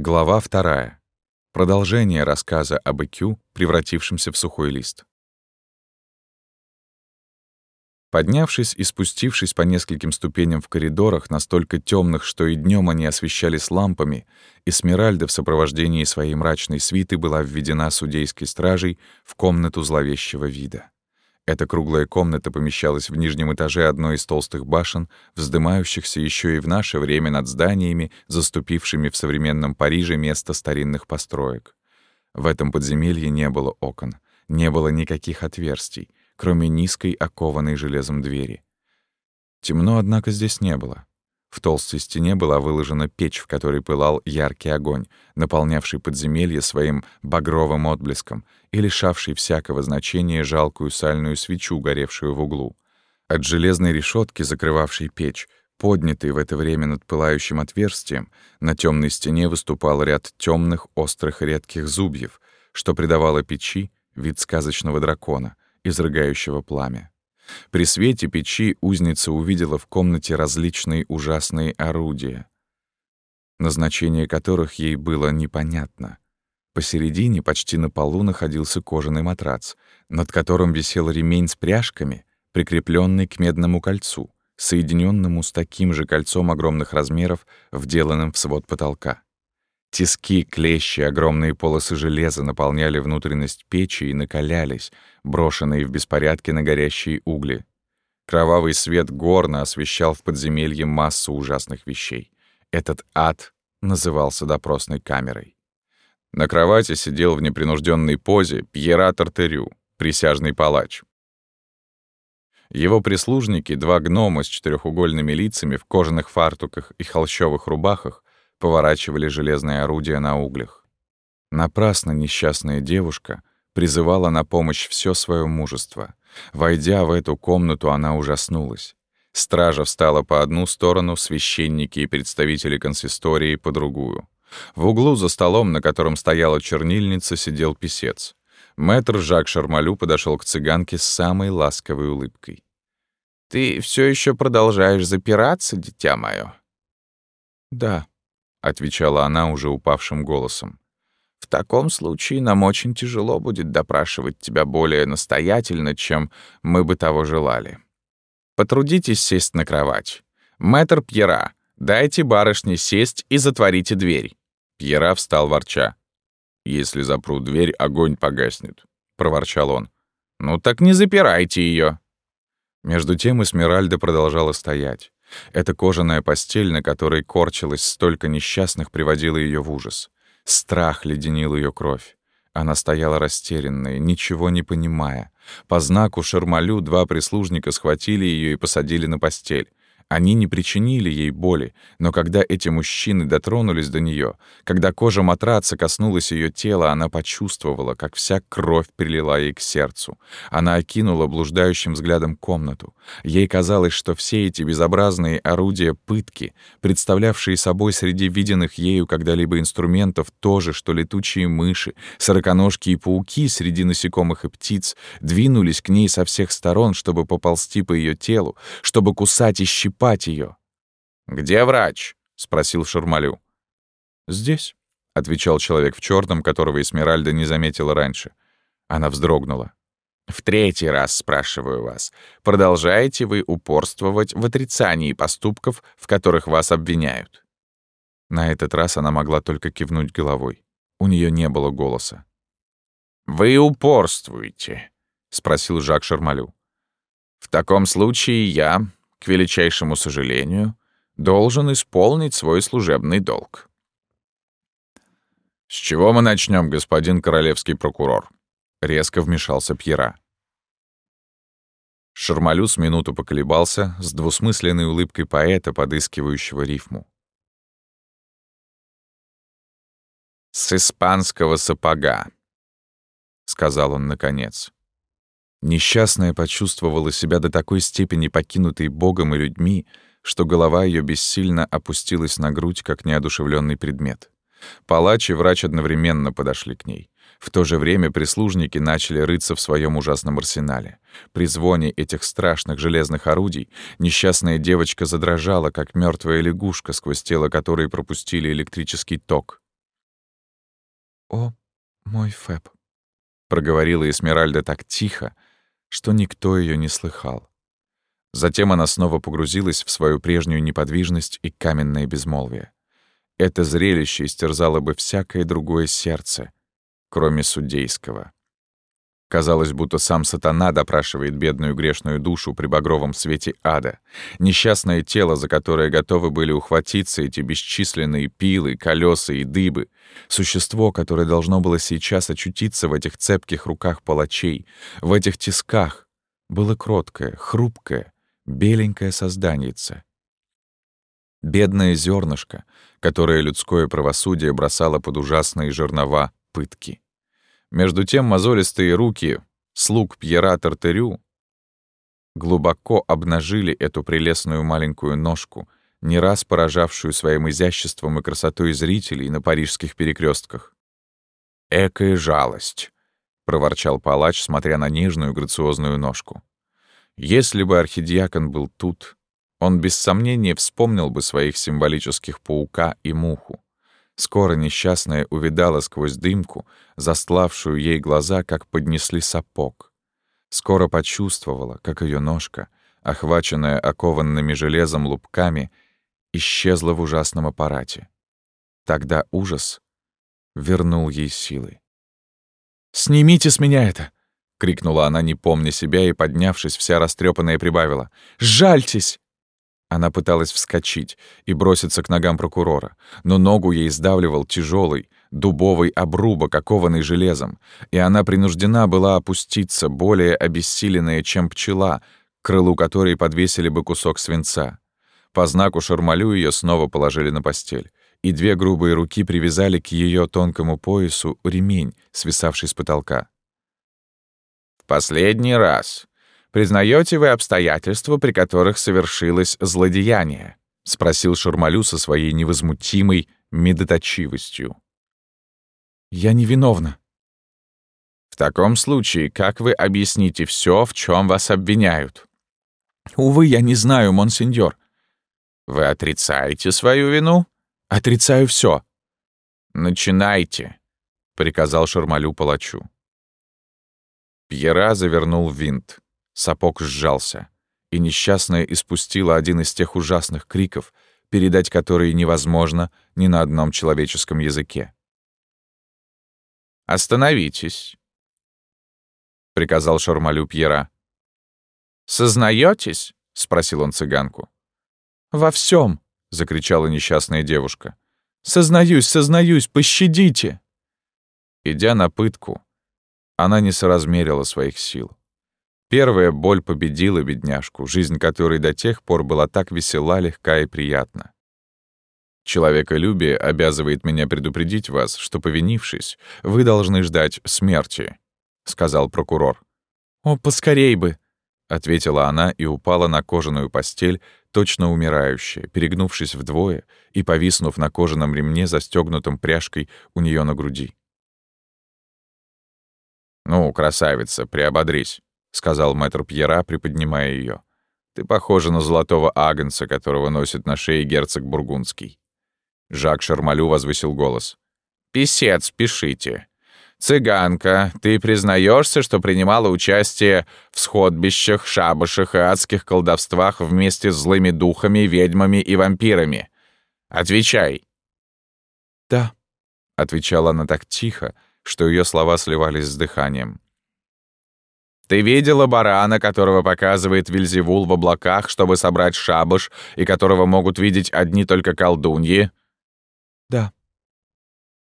Глава вторая. Продолжение рассказа об ИКЮ, превратившемся в сухой лист. Поднявшись и спустившись по нескольким ступеням в коридорах, настолько темных, что и днем они освещались лампами, Эсмеральда в сопровождении своей мрачной свиты была введена судейской стражей в комнату зловещего вида. Эта круглая комната помещалась в нижнем этаже одной из толстых башен, вздымающихся еще и в наше время над зданиями, заступившими в современном Париже место старинных построек. В этом подземелье не было окон, не было никаких отверстий, кроме низкой, окованной железом двери. Темно, однако, здесь не было. В толстой стене была выложена печь, в которой пылал яркий огонь, наполнявший подземелье своим багровым отблеском и лишавший всякого значения жалкую сальную свечу, горевшую в углу. От железной решетки, закрывавшей печь, поднятой в это время над пылающим отверстием, на темной стене выступал ряд темных, острых, редких зубьев, что придавало печи вид сказочного дракона, изрыгающего пламя. При свете печи узница увидела в комнате различные ужасные орудия, назначение которых ей было непонятно. Посередине, почти на полу, находился кожаный матрац, над которым висел ремень с пряжками, прикрепленный к медному кольцу, соединенному с таким же кольцом огромных размеров, вделанным в свод потолка. Тиски, клещи, огромные полосы железа наполняли внутренность печи и накалялись, брошенные в беспорядке на горящие угли. Кровавый свет горно освещал в подземелье массу ужасных вещей. Этот ад назывался допросной камерой. На кровати сидел в непринужденной позе Пьера Тартерю, присяжный палач. Его прислужники, два гнома с четырехугольными лицами в кожаных фартуках и холщовых рубахах, поворачивали железное орудие на углях. Напрасно несчастная девушка призывала на помощь все свое мужество. Войдя в эту комнату, она ужаснулась. Стража встала по одну сторону, священники и представители консистории — по другую. В углу за столом, на котором стояла чернильница, сидел писец. Мэтр Жак Шармалю подошел к цыганке с самой ласковой улыбкой. «Ты все еще продолжаешь запираться, дитя мое?» «Да», — отвечала она уже упавшим голосом. «В таком случае нам очень тяжело будет допрашивать тебя более настоятельно, чем мы бы того желали. Потрудитесь сесть на кровать. Мэтр Пьера, дайте барышне сесть и затворите дверь». Пьера встал ворча. «Если запру дверь, огонь погаснет», — проворчал он. «Ну так не запирайте ее. Между тем Эсмеральда продолжала стоять. Эта кожаная постель, на которой корчилось столько несчастных, приводила ее в ужас. Страх леденил ее кровь. Она стояла растерянная, ничего не понимая. По знаку Шармалю два прислужника схватили ее и посадили на постель. Они не причинили ей боли, но когда эти мужчины дотронулись до нее, когда кожа матраца коснулась ее тела, она почувствовала, как вся кровь прилила ей к сердцу. Она окинула блуждающим взглядом комнату. Ей казалось, что все эти безобразные орудия пытки, представлявшие собой среди виденных ею когда-либо инструментов то же, что летучие мыши, сороконожки и пауки среди насекомых и птиц, двинулись к ней со всех сторон, чтобы поползти по ее телу, чтобы кусать и щипать ее. «Где врач?» — спросил Шурмалю. «Здесь», — отвечал человек в черном, которого Эсмеральда не заметила раньше. Она вздрогнула. «В третий раз спрашиваю вас, продолжаете вы упорствовать в отрицании поступков, в которых вас обвиняют?» На этот раз она могла только кивнуть головой. У нее не было голоса. «Вы упорствуете?» — спросил Жак Шармалю. «В таком случае я, к величайшему сожалению, должен исполнить свой служебный долг. «С чего мы начнем, господин королевский прокурор?» — резко вмешался Пьера. Шармалю с минуту поколебался с двусмысленной улыбкой поэта, подыскивающего рифму. «С испанского сапога», — сказал он наконец. Несчастная почувствовала себя до такой степени покинутой Богом и людьми, что голова ее бессильно опустилась на грудь, как неодушевленный предмет. Палач и врач одновременно подошли к ней. В то же время прислужники начали рыться в своем ужасном арсенале. При звоне этих страшных железных орудий несчастная девочка задрожала, как мертвая лягушка, сквозь тело которой пропустили электрический ток. «О, мой Фэб», — проговорила Эсмеральда так тихо, что никто ее не слыхал. Затем она снова погрузилась в свою прежнюю неподвижность и каменное безмолвие. Это зрелище истерзало бы всякое другое сердце, кроме судейского. Казалось, будто сам сатана допрашивает бедную грешную душу при багровом свете ада. Несчастное тело, за которое готовы были ухватиться эти бесчисленные пилы, колеса и дыбы. Существо, которое должно было сейчас очутиться в этих цепких руках палачей, в этих тисках, было кроткое, хрупкое, беленькое созданице. Бедное зернышко, которое людское правосудие бросало под ужасные жернова пытки. Между тем мозолистые руки слуг Пьера Тартерю глубоко обнажили эту прелестную маленькую ножку, не раз поражавшую своим изяществом и красотой зрителей на парижских перекрестках. «Экая жалость!» — проворчал палач, смотря на нежную грациозную ножку. «Если бы архидиакон был тут, он без сомнения вспомнил бы своих символических паука и муху. Скоро несчастная увидала сквозь дымку, застлавшую ей глаза, как поднесли сапог. Скоро почувствовала, как ее ножка, охваченная окованными железом лупками, исчезла в ужасном аппарате. Тогда ужас вернул ей силы. «Снимите с меня это!» — крикнула она, не помня себя, и, поднявшись, вся растрепанная прибавила. «Жальтесь!» Она пыталась вскочить и броситься к ногам прокурора, но ногу ей сдавливал тяжелый, дубовый обрубок, окованный железом, и она принуждена была опуститься, более обессиленная, чем пчела, к крылу которой подвесили бы кусок свинца. По знаку Шармалю ее снова положили на постель, и две грубые руки привязали к ее тонкому поясу ремень, свисавший с потолка. «В последний раз», Признаете вы обстоятельства, при которых совершилось злодеяние?» — спросил Шурмалю со своей невозмутимой медоточивостью. «Я невиновна». «В таком случае, как вы объясните все, в чем вас обвиняют?» «Увы, я не знаю, монсеньор». «Вы отрицаете свою вину?» «Отрицаю все. «Начинайте», — приказал Шармалю палачу. Пьера завернул винт. Сапог сжался, и несчастная испустила один из тех ужасных криков, передать которые невозможно ни на одном человеческом языке. «Остановитесь», — приказал Шармалю Пьера. «Сознаетесь?» — спросил он цыганку. «Во всем, закричала несчастная девушка. «Сознаюсь, сознаюсь, пощадите!» Идя на пытку, она не соразмерила своих сил. Первая боль победила бедняжку, жизнь которой до тех пор была так весела, легка и приятна. Человеколюбие обязывает меня предупредить вас, что, повинившись, вы должны ждать смерти», — сказал прокурор. «О, поскорей бы!» — ответила она и упала на кожаную постель, точно умирающая, перегнувшись вдвое и повиснув на кожаном ремне, застегнутом пряжкой у нее на груди. «Ну, красавица, приободрись», — сказал мэтр Пьера, приподнимая ее. «Ты похожа на золотого агнца, которого носит на шее герцог Бургундский». Жак Шармалю возвысил голос. «Писец, пишите. Цыганка, ты признаешься, что принимала участие в сходбищах, шабашах и адских колдовствах вместе с злыми духами, ведьмами и вампирами? Отвечай!» «Да», — отвечала она так тихо, что ее слова сливались с дыханием. Ты видела барана, которого показывает Вильзевул в облаках, чтобы собрать шабаш, и которого могут видеть одни только колдуньи? Да.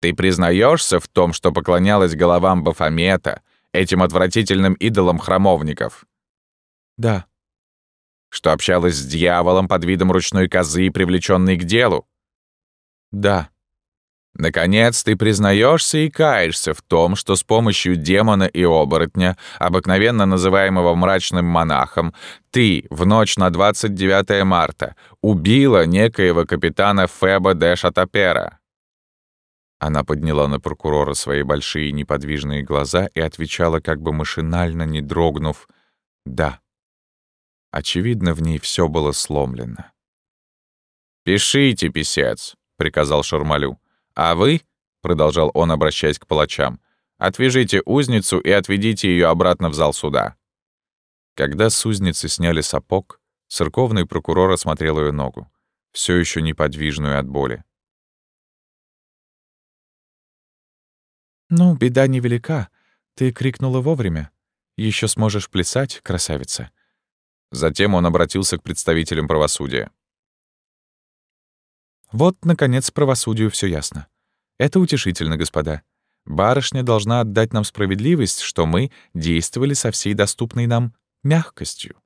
Ты признаешься в том, что поклонялась головам Бафомета, этим отвратительным идолам храмовников? Да. Что общалась с дьяволом под видом ручной козы, привлеченной к делу? Да. Наконец, ты признаешься и каешься в том, что с помощью демона и оборотня, обыкновенно называемого мрачным монахом, ты в ночь на 29 марта убила некоего капитана Феба де Шатапера. Она подняла на прокурора свои большие неподвижные глаза и отвечала, как бы машинально, не дрогнув, «да». Очевидно, в ней все было сломлено. «Пишите, писец», — приказал Шармалю. А вы, продолжал он, обращаясь к палачам. «Отвяжите узницу и отведите ее обратно в зал суда». Когда с узницы сняли сапог, церковный прокурор осмотрел ее ногу, все еще неподвижную от боли. «Ну, беда невелика. Ты крикнула вовремя. Еще сможешь плясать, красавица». Затем он обратился к представителям правосудия. «Вот, наконец, правосудию все ясно. Это утешительно, господа. Барышня должна отдать нам справедливость, что мы действовали со всей доступной нам мягкостью.